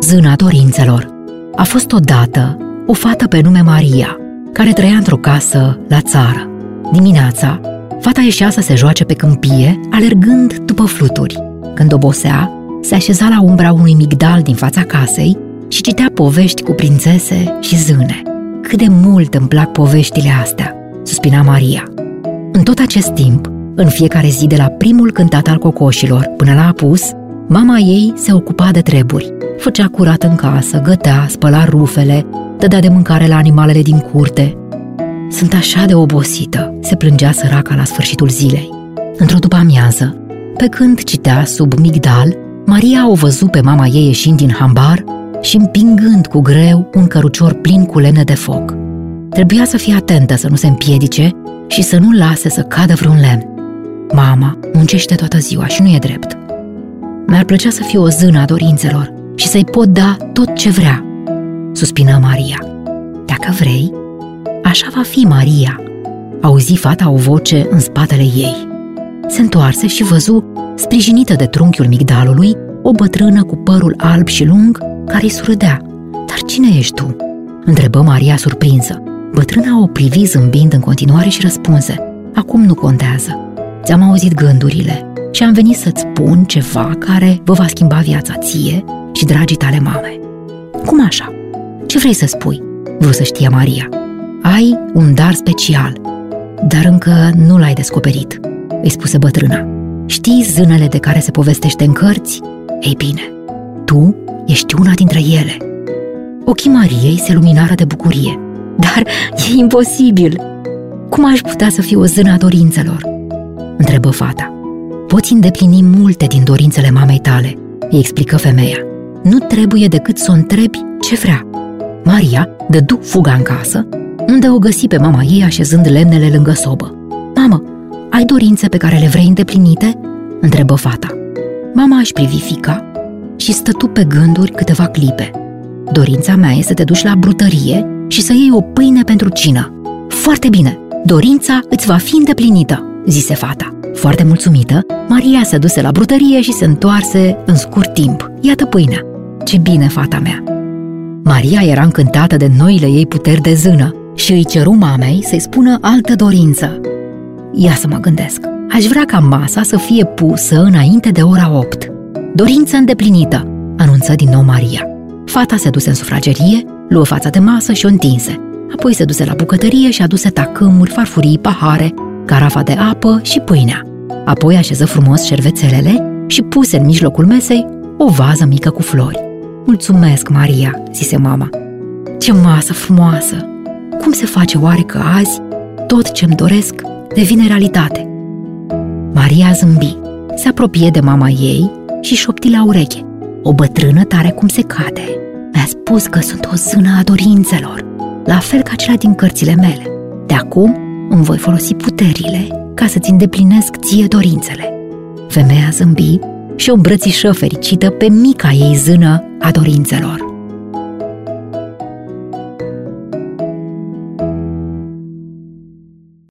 Zâna dorințelor A fost odată o fată pe nume Maria, care trăia într-o casă la țară. Dimineața, fata ieșea să se joace pe câmpie, alergând după fluturi. Când obosea, se așeza la umbra unui migdal din fața casei și citea povești cu prințese și zâne. Cât de mult îmi plac poveștile astea, suspina Maria. În tot acest timp, în fiecare zi de la primul cântat al cocoșilor până la apus, mama ei se ocupa de treburi. Făcea curat în casă, gătea, spăla rufele, dădea de mâncare la animalele din curte. Sunt așa de obosită, se plângea săraca la sfârșitul zilei. Într-o după amiază, pe când citea sub migdal, Maria o văzut pe mama ei ieșind din hambar și împingând cu greu un cărucior plin cu lemne de foc. Trebuia să fie atentă să nu se împiedice și să nu lase să cadă vreun lemn. Mama muncește toată ziua și nu e drept. Mi-ar plăcea să fiu o zână a dorințelor și să-i pot da tot ce vrea, suspină Maria. Dacă vrei, așa va fi Maria, auzi fata o voce în spatele ei. Se întoarse și văzu, sprijinită de trunchiul migdalului, o bătrână cu părul alb și lung care îi surâdea. Dar cine ești tu?" întrebă Maria surprinsă. Bătrâna o privi zâmbind în continuare și răspunse, Acum nu contează. Ți-am auzit gândurile și am venit să-ți spun ceva care vă va schimba viața ție și dragii tale mame. Cum așa? Ce vrei să spui? Vreau să știe Maria. Ai un dar special, dar încă nu l-ai descoperit, îi spuse bătrâna. Știi zânele de care se povestește în cărți? Ei bine, tu ești una dintre ele. Ochii Mariei se luminară de bucurie. Dar e imposibil! Cum aș putea să fiu o zână a dorințelor? Întrebă fata. Poți îndeplini multe din dorințele mamei tale, îi explică femeia. Nu trebuie decât să o întrebi ce vrea. Maria dădu fuga în casă, unde o găsi pe mama ei așezând lemnele lângă sobă. Mamă, ai dorințe pe care le vrei îndeplinite?" întrebă fata. Mama își privi fica și stătu pe gânduri câteva clipe. Dorința mea este să te duci la brutărie și să iei o pâine pentru cină. Foarte bine, dorința îți va fi îndeplinită, zise fata. Foarte mulțumită, Maria se duse la brutărie și se întoarse în scurt timp. Iată pâinea. Ce bine, fata mea! Maria era încântată de noile ei puteri de zână și îi ceru mamei să-i spună altă dorință. Ia să mă gândesc. Aș vrea ca masa să fie pusă înainte de ora 8. Dorință îndeplinită, anunță din nou Maria. Fata se duse în sufragerie, luă fața de masă și o întinse. Apoi se duse la bucătărie și aduse tacâmuri, farfurii, pahare, carafa de apă și pâinea. Apoi așeză frumos șervețelele și puse în mijlocul mesei o vază mică cu flori. Mulțumesc, Maria, zise mama. Ce masă frumoasă! Cum se face oare că azi tot ce-mi doresc devine realitate? Maria zâmbi, se apropie de mama ei și șopti la ureche. O bătrână tare cum se cade. Mi-a spus că sunt o zână a dorințelor, la fel ca cea din cărțile mele. De acum îmi voi folosi puterile ca să-ți îndeplinesc ție dorințele. Femeia zâmbi și o îmbrățișă fericită pe mica ei zână a dorințelor.